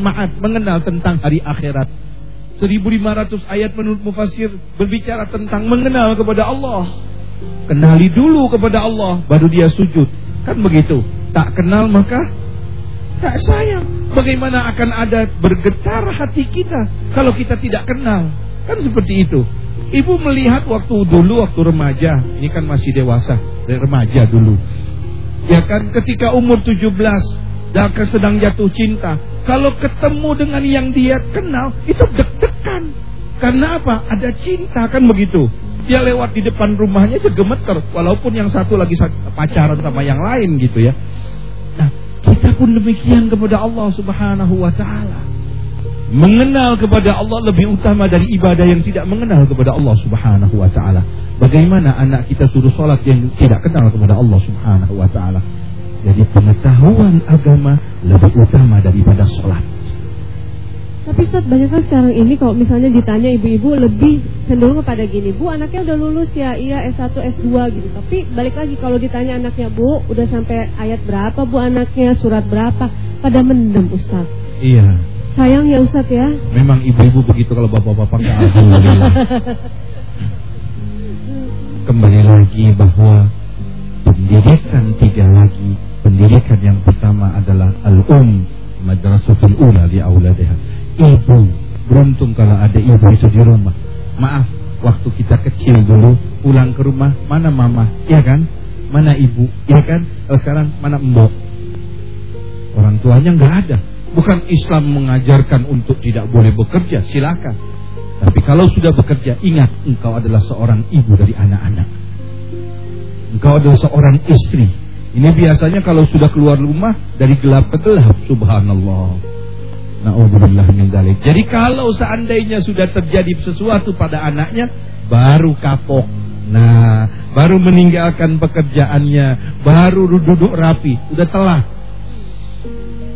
Ma'ad, mengenal tentang hari akhirat. 1500 ayat menurut mufasir berbicara tentang mengenal kepada Allah. Kenali dulu kepada Allah, baru dia sujud. Kan begitu. Tak kenal maka tak sayang. Bagaimana akan ada bergetar hati kita kalau kita tidak kenal? Kan seperti itu. Ibu melihat waktu dulu waktu remaja, ini kan masih dewasa, remaja dulu. Ya kan ketika umur 17 dan sedang jatuh cinta, kalau ketemu dengan yang dia kenal itu deg-degan. Karena apa? Ada cinta kan begitu. Dia lewat di depan rumahnya itu gemeter walaupun yang satu lagi pacaran sama yang lain gitu ya. Nah, kita pun demikian kepada Allah Subhanahu wa taala. Mengenal kepada Allah lebih utama dari ibadah yang tidak mengenal kepada Allah Subhanahu wa taala. Bagaimana anak kita suruh sholat yang tidak kenal kepada Allah Subhanahu wa taala? Jadi pengetahuan agama lebih utama daripada sholat. Tapi Ustaz banyak kan sekarang ini kalau misalnya ditanya ibu-ibu lebih cenderung kepada gini Bu anaknya udah lulus ya? Iya S1 S2 gitu. Tapi balik lagi kalau ditanya anaknya Bu udah sampai ayat berapa Bu anaknya? Surat berapa? Pada mendem Ustaz. Iya. Sayang ya Ustaz ya? Memang ibu-ibu begitu kalau bapak-bapak nggak alhamdulillah Kembali lagi bahwa pendidikan tiga lagi Pendidikan yang pertama adalah al-um madrasatul ula li auladiha ibu. Beruntung kalau ada ibu itu di rumah. Maaf, waktu kita kecil dulu pulang ke rumah, mana mama? Ya kan? Mana ibu? Ya kan? Kalau sekarang mana mbok? Orang tuanya nggak ada. Bukan Islam mengajarkan untuk tidak boleh bekerja, silakan. Tapi kalau sudah bekerja, ingat engkau adalah seorang ibu dari anak-anak. Engkau adalah seorang istri. Ini biasanya kalau sudah keluar rumah dari gelap ke gelap, subhanallah. Na'udzubillah min dalik. Jadi kalau seandainya sudah terjadi sesuatu pada anaknya, baru kapok. Nah, baru meninggalkan pekerjaannya, baru duduk rapi, sudah telah.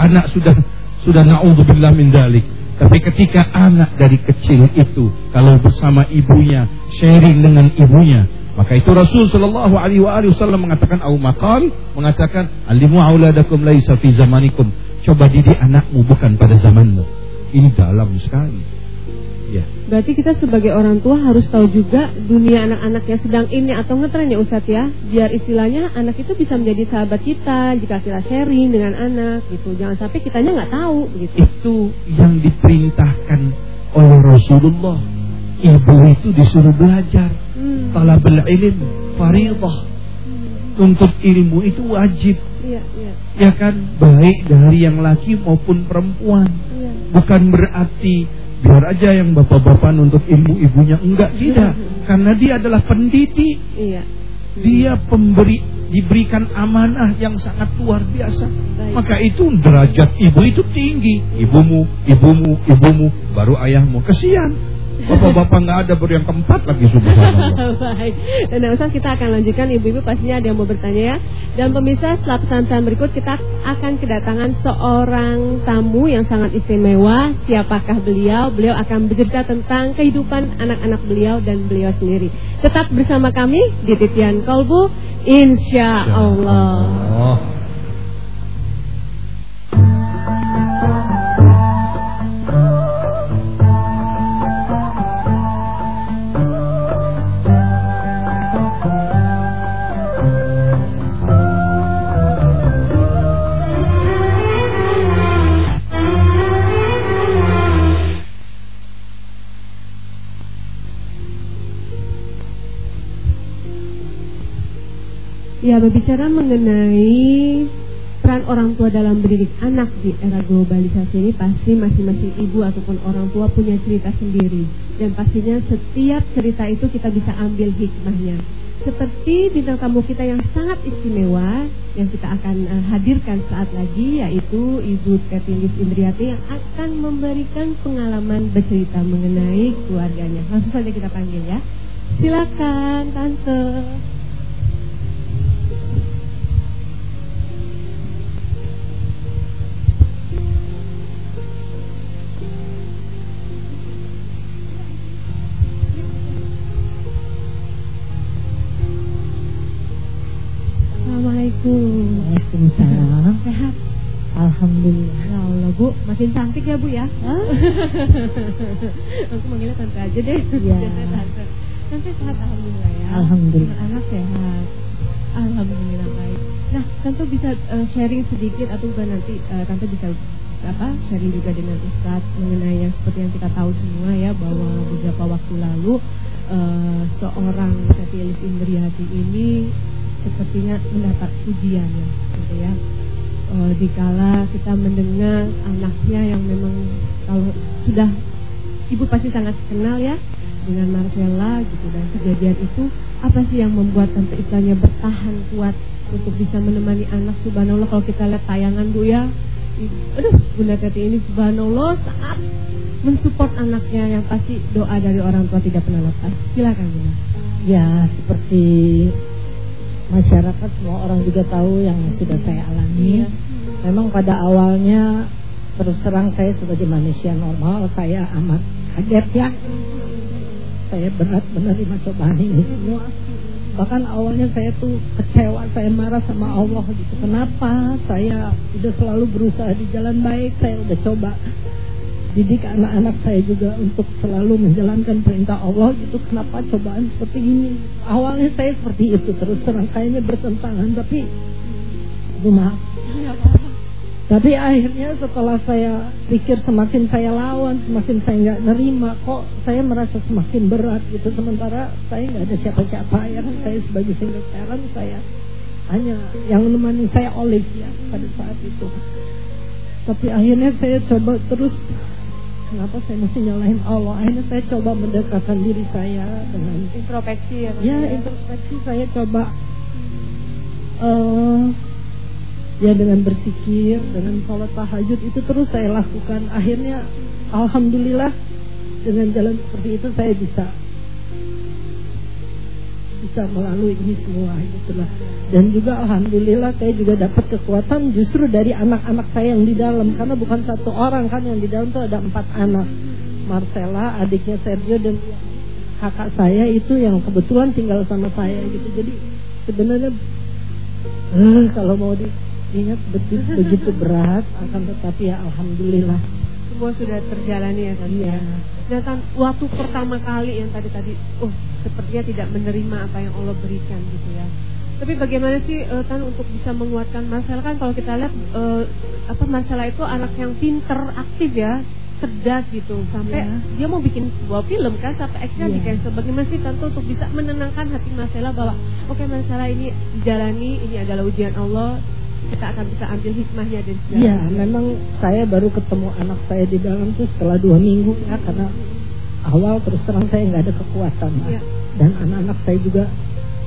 Anak sudah sudah na'udzubillah min dalik. Tapi ketika anak dari kecil itu kalau bersama ibunya, sharing dengan ibunya, maka itu Rasul Shallallahu Alaihi Wasallam mengatakan, au maqal mengatakan, alimu auladakum laisa fi zamanikum Coba didik anakmu bukan pada zamanmu. Ini dalam sekali. Ya. Berarti kita sebagai orang tua harus tahu juga dunia anak-anak yang sedang ini atau ngetren ya Ustadz ya. Biar istilahnya anak itu bisa menjadi sahabat kita jika kita sharing dengan anak gitu. Jangan sampai kitanya nggak tahu gitu. Itu yang diperintahkan oleh Rasulullah. Ibu itu disuruh belajar. Talabul ilm faridah. Untuk ilmu itu wajib. Iya, iya ya kan baik dari yang laki maupun perempuan ya. bukan berarti biar aja yang bapak-bapak untuk ilmu ibunya enggak tidak karena dia adalah pendidik iya. dia pemberi diberikan amanah yang sangat luar biasa baik. maka itu derajat ibu itu tinggi ibumu ibumu ibumu baru ayahmu kesian Bapak-bapak nggak ada baru yang keempat lagi subhanallah. Baik. Dan Ustaz kita akan lanjutkan ibu-ibu pastinya ada yang mau bertanya ya. Dan pemirsa setelah pesan-pesan berikut kita akan kedatangan seorang tamu yang sangat istimewa. Siapakah beliau? Beliau akan bercerita tentang kehidupan anak-anak beliau dan beliau sendiri. Tetap bersama kami di Titian Kolbu. Insya Allah. Berbicara mengenai peran orang tua dalam mendidik anak di era globalisasi ini pasti masing-masing ibu ataupun orang tua punya cerita sendiri. Dan pastinya setiap cerita itu kita bisa ambil hikmahnya. Seperti bintang tamu kita yang sangat istimewa yang kita akan uh, hadirkan saat lagi yaitu Ibu Ketilis Indriati yang akan memberikan pengalaman bercerita mengenai keluarganya. Langsung saja kita panggil ya. Silakan Tante Makin cantik ya Bu ya. Aku manggilnya tante aja deh. Iya. Tante. Tante sehat alhamdulillah ya. Alhamdulillah. Anak sehat. Alhamdulillah baik. Nah, tante bisa eh, sharing sedikit atau bukan nanti eh, tante bisa apa sharing juga dengan Ustadz mengenai yang seperti yang kita tahu semua ya bahwa beberapa waktu lalu eh, seorang Teti Elis Indriati ini sepertinya mendapat ujian ya, gitu ya. Eh, dikala kita mendengar anaknya yang memang kalau sudah ibu pasti sangat kenal ya dengan Marcella gitu. Dan kejadian itu apa sih yang membuat tante istilahnya bertahan kuat untuk bisa menemani anak? Subhanallah kalau kita lihat tayangan bu ya. Aduh bunda Teti ini subhanallah sangat mensupport anaknya yang pasti doa dari orang tua tidak pernah lepas. Silakan bunda. Ya seperti masyarakat semua orang juga tahu yang sudah saya alami. Memang pada awalnya terus terang saya sebagai manusia normal saya amat kaget ya. Saya berat menerima cobaan ini semua. Bahkan awalnya saya tuh kecewa, saya marah sama Allah gitu. Kenapa saya udah selalu berusaha di jalan baik, saya udah coba didik anak-anak saya juga untuk selalu menjalankan perintah Allah gitu. Kenapa cobaan seperti ini? Awalnya saya seperti itu terus terang kayaknya bertentangan tapi aduh maaf. Tapi akhirnya setelah saya pikir semakin saya lawan semakin saya nggak nerima kok saya merasa semakin berat gitu. Sementara saya nggak ada siapa-siapa ya saya sebagai single parent saya hanya yang menemani saya Olive ya pada saat itu. Tapi akhirnya saya coba terus kenapa saya mesti nyalahin Allah? Akhirnya saya coba mendekatkan diri saya dengan introspeksi ya ya introspeksi saya coba eh ya dengan bersikir dengan sholat tahajud itu terus saya lakukan. Akhirnya alhamdulillah dengan jalan seperti itu saya bisa bisa melalui ini semua gitulah dan juga alhamdulillah saya juga dapat kekuatan justru dari anak-anak saya yang di dalam. Karena bukan satu orang kan yang di dalam tuh ada empat anak. Marcella adiknya Sergio dan kakak saya itu yang kebetulan tinggal sama saya gitu. Jadi sebenarnya eh, kalau mau diingat begitu begitu berat akan tetapi ya alhamdulillah. Semua sudah terjalani ya tante? Iya. Dan tan- waktu pertama kali yang tadi tadi, oh sepertinya tidak menerima apa yang Allah berikan gitu ya. Tapi bagaimana sih eh, Tan untuk bisa menguatkan masalah kan kalau kita lihat eh, apa masalah itu anak yang pinter, aktif ya, cerdas gitu sampai Iya. dia mau bikin sebuah film kan sampai akhirnya Iya. di cancel. Bagaimana sih Tante untuk bisa menenangkan hati masalah bahwa oke masalah ini dijalani, ini adalah ujian Allah, kita akan bisa ambil hikmahnya dan segala Iya, memang saya baru ketemu anak saya di dalam tuh setelah dua minggu ya karena awal terus terang saya nggak ada kekuatan. Iya. dan anak-anak saya juga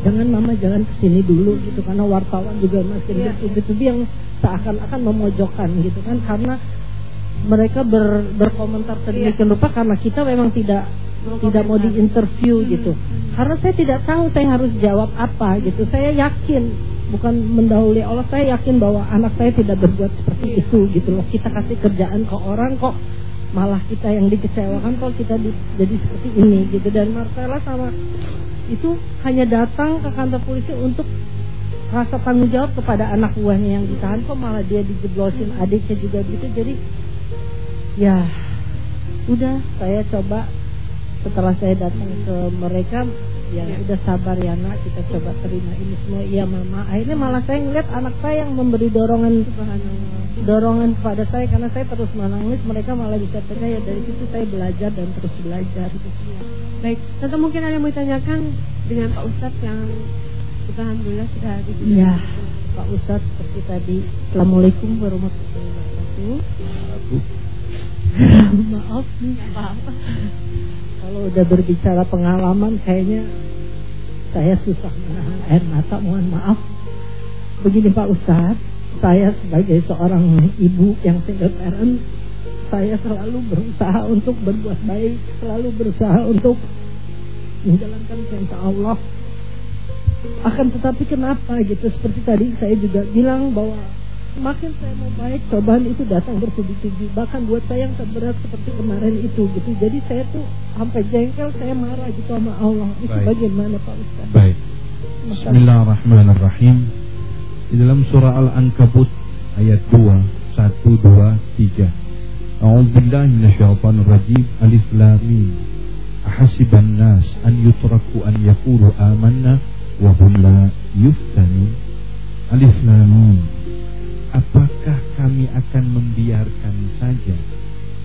jangan mama jalan ke sini dulu gitu karena wartawan juga masih Iya. bertubi-tubi yang seakan-akan memojokkan gitu kan karena mereka ber, berkomentar sedemikian rupa karena kita memang tidak tidak mau diinterview Hmm. gitu karena saya tidak tahu saya harus jawab apa gitu saya yakin bukan mendahului Allah saya yakin bahwa anak saya tidak berbuat seperti itu gitu loh. Kita kasih kerjaan ke orang kok malah kita yang dikecewakan kok kita di- jadi seperti ini gitu. Dan Marcella sama itu hanya datang ke kantor polisi untuk rasa tanggung jawab kepada anak buahnya yang ditahan kok malah dia dijeblosin adiknya juga gitu. Jadi ya udah saya coba setelah saya datang ke mereka ya Ya. udah sabar ya nak kita coba terima ini semua iya mama akhirnya malah saya ngeliat anak saya yang memberi dorongan Subhanallah. dorongan kepada saya karena saya terus menangis mereka malah bisa percaya dari situ saya belajar dan terus belajar. Baik, Tante mungkin ada yang mau ditanyakan dengan Pak Ustadz yang kita alhamdulillah sudah hadir. di Iya sini. Pak Ustadz seperti tadi Assalamualaikum warahmatullahi wabarakatuh Maaf nih Apa-apa. Kalau udah berbicara pengalaman kayaknya saya susah menahan air mata, mohon maaf. Begini Pak Ustadz, saya sebagai seorang ibu yang single parent, saya selalu berusaha untuk berbuat baik, selalu berusaha untuk menjalankan perintah Allah. Akan tetapi kenapa gitu? Seperti tadi saya juga bilang bahwa Semakin saya mau baik cobaan itu datang bertubi-tubi. Bahkan buat saya yang terberat seperti kemarin itu gitu. Jadi saya tuh sampai jengkel saya marah gitu sama Allah. Itu baik. bagaimana Pak Ustaz? Baik. Bismillahirrahmanirrahim. Di dalam surah Al-Ankabut ayat 2 1 2 3 A'udzubillahi minasyaitonir rajib Alif lamim. Ahasiban nas an yutraku an yaqulu amanna wa hum la Alif lamim. Apakah kami akan membiarkan saja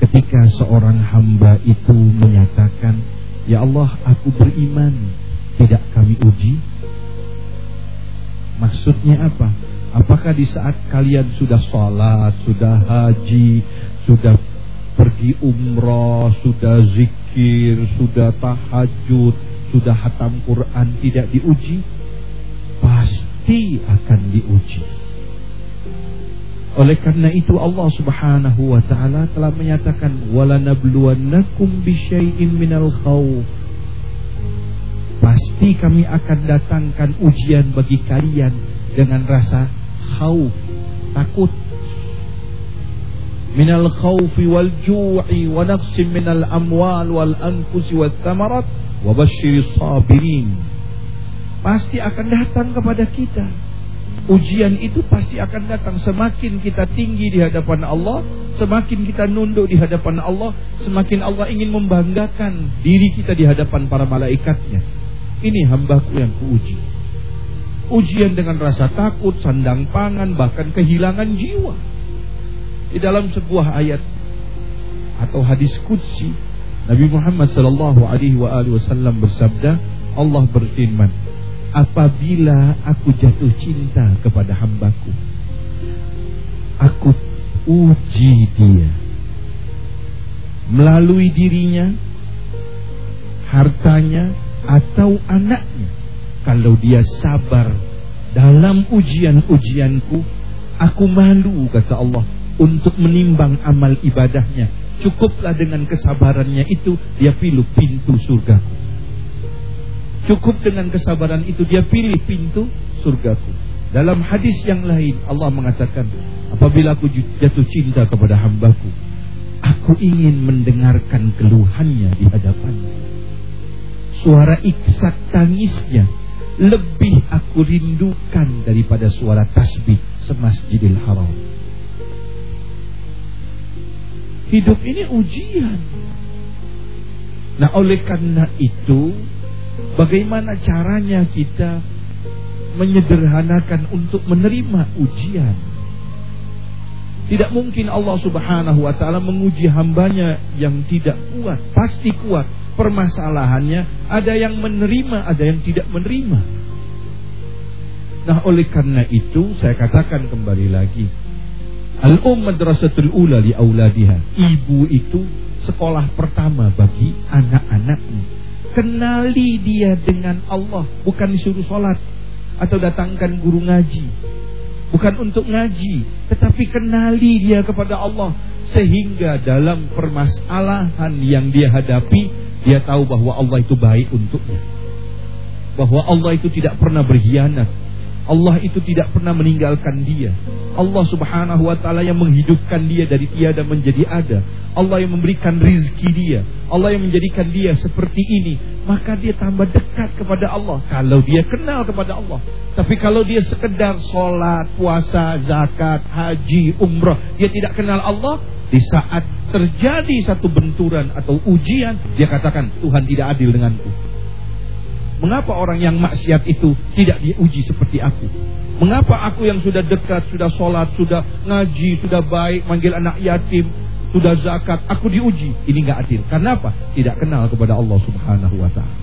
ketika seorang hamba itu menyatakan Ya Allah aku beriman Tidak kami uji? Maksudnya apa? Apakah di saat kalian sudah sholat Sudah haji Sudah pergi umrah Sudah zikir Sudah tahajud Sudah hatam Quran Tidak diuji? Pasti akan diuji oleh karena itu Allah Subhanahu wa taala telah menyatakan walanabluwannakum bisyai'in minal khawf. Pasti kami akan datangkan ujian bagi kalian dengan rasa khauf, takut. Minal khawfi wal ju'i wa naqsin minal amwal wal anfusi wat thamarat wa basyiris sabirin. Pasti akan datang kepada kita Ujian itu pasti akan datang. Semakin kita tinggi di hadapan Allah Semakin kita nunduk di hadapan Allah Semakin Allah ingin membanggakan Diri kita di hadapan para malaikatnya. Ini hambaku yang kuuji. Ujian dengan rasa takut Sandang pangan Bahkan kehilangan jiwa. Di dalam sebuah ayat Atau hadis kudsi Nabi Muhammad wasallam bersabda Allah berfirman apabila aku jatuh cinta kepada hambaku aku uji dia. Melalui dirinya hartanya atau anaknya. Kalau dia sabar dalam ujian-ujianku aku malu kata Allah untuk menimbang amal ibadahnya. Cukuplah dengan kesabarannya itu dia pilih pintu surgaku Cukup dengan kesabaran itu dia pilih pintu surgaku. Dalam hadis yang lain Allah mengatakan, apabila aku jatuh cinta kepada hambaku, aku ingin mendengarkan keluhannya di hadapannya. Suara iksak tangisnya lebih aku rindukan daripada suara tasbih semasjidil haram. Hidup ini ujian. Nah oleh karena itu Bagaimana caranya kita menyederhanakan untuk menerima ujian? Tidak mungkin Allah subhanahu wa ta'ala menguji hambanya yang tidak kuat. Pasti kuat. Permasalahannya ada yang menerima, ada yang tidak menerima. Nah oleh karena itu saya katakan kembali lagi. Al-um madrasatul ula li auladiha. Ibu itu sekolah pertama bagi anak-anaknya. Kenali dia dengan Allah Bukan disuruh sholat Atau datangkan guru ngaji. Bukan untuk ngaji Tetapi kenali dia kepada Allah. Sehingga dalam permasalahan yang dia hadapi Dia tahu bahwa Allah itu baik untuknya. Bahwa Allah itu tidak pernah berkhianat Allah itu tidak pernah meninggalkan dia. Allah subhanahu wa ta'ala yang menghidupkan dia dari tiada menjadi ada. Allah yang memberikan rizki dia. Allah yang menjadikan dia seperti ini. Maka dia tambah dekat kepada Allah. Kalau dia kenal kepada Allah. Tapi kalau dia sekedar sholat, puasa, zakat, haji, umrah. Dia tidak kenal Allah. Di saat terjadi satu benturan atau ujian. Dia katakan Tuhan tidak adil denganku. Mengapa orang yang maksiat itu tidak diuji seperti aku? Mengapa aku yang sudah dekat, sudah sholat, sudah ngaji, sudah baik, manggil anak yatim, sudah zakat, aku diuji? Ini nggak adil. Karena apa? Tidak kenal kepada Allah Subhanahu Wa Taala.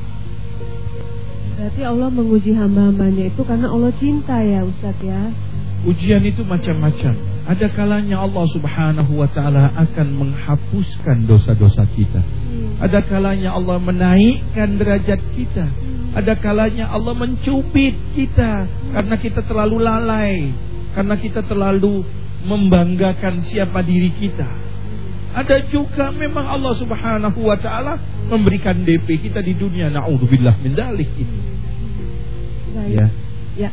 Berarti Allah menguji hamba-hambanya itu karena Allah cinta ya Ustaz ya. Ujian itu macam-macam. Ada kalanya Allah Subhanahu wa taala akan menghapuskan dosa-dosa kita. Hmm. Ada kalanya Allah menaikkan derajat kita. Hmm. Ada kalanya Allah mencubit kita karena kita terlalu lalai, karena kita terlalu membanggakan siapa diri kita. Ada juga memang Allah Subhanahu wa taala memberikan DP kita di dunia. Nauzubillah min dalik ini. Ya. Ya.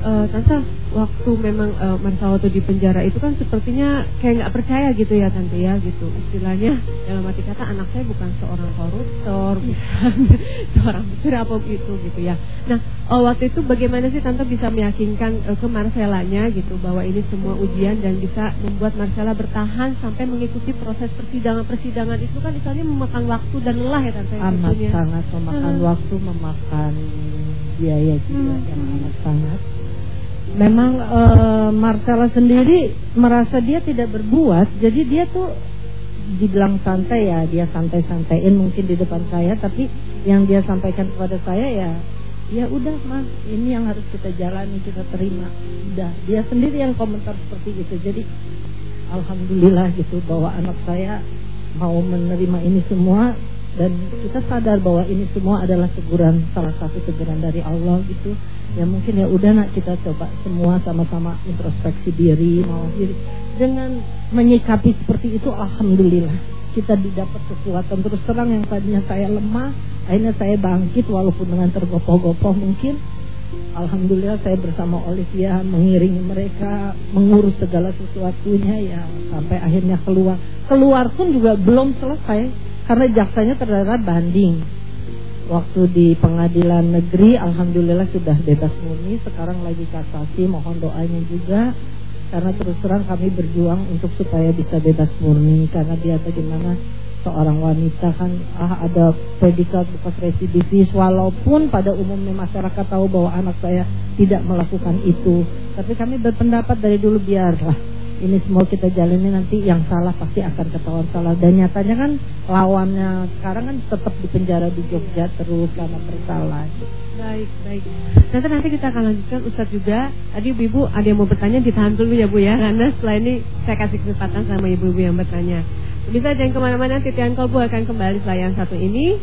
Uh, tante waktu memang uh, Marsa waktu di penjara itu kan sepertinya kayak nggak percaya gitu ya tante ya gitu istilahnya dalam arti kata anak saya bukan seorang koruptor bukan seorang pencuri apa itu gitu ya nah uh, waktu itu bagaimana sih tante bisa meyakinkan uh, ke Marcelanya gitu bahwa ini semua ujian dan bisa membuat Marcela bertahan sampai mengikuti proses persidangan persidangan itu kan istilahnya memakan waktu dan lelah ya tante amat sangat memakan uh. waktu memakan biaya juga hmm. yang amat sangat memang e, Marcella sendiri merasa dia tidak berbuat, jadi dia tuh dibilang santai ya, dia santai-santaiin mungkin di depan saya, tapi yang dia sampaikan kepada saya ya, ya udah mas, ini yang harus kita jalani, kita terima, udah. Dia sendiri yang komentar seperti itu, jadi alhamdulillah gitu bahwa anak saya mau menerima ini semua dan kita sadar bahwa ini semua adalah teguran salah satu teguran dari Allah gitu ya mungkin ya udah nak kita coba semua sama-sama introspeksi diri mau diri. Dengan menyikapi seperti itu alhamdulillah kita didapat kekuatan. Terus terang yang tadinya saya lemah akhirnya saya bangkit walaupun dengan tergopoh-gopoh mungkin. Alhamdulillah saya bersama Olivia mengiringi mereka mengurus segala sesuatunya ya sampai akhirnya keluar. Keluar pun juga belum selesai karena jaksanya terdapat banding. Waktu di pengadilan negeri alhamdulillah sudah bebas murni, sekarang lagi kasasi, mohon doanya juga. Karena terus terang kami berjuang untuk supaya bisa bebas murni. Karena dia bagaimana seorang wanita kan ah, ada predikat bekas residivis. Walaupun pada umumnya masyarakat tahu bahwa anak saya tidak melakukan itu. Tapi kami berpendapat dari dulu biarlah ini semua kita jalani nanti yang salah pasti akan ketahuan salah dan nyatanya kan lawannya sekarang kan tetap di penjara di Jogja terus lama bersalah. Baik, baik. Nanti nanti kita akan lanjutkan Ustadz juga. Tadi ibu-ibu ada yang mau bertanya ditahan dulu ya Bu ya karena setelah ini saya kasih kesempatan sama ibu-ibu yang bertanya. Bisa jangan ke mana-mana, Titian Kolbu akan kembali setelah yang satu ini.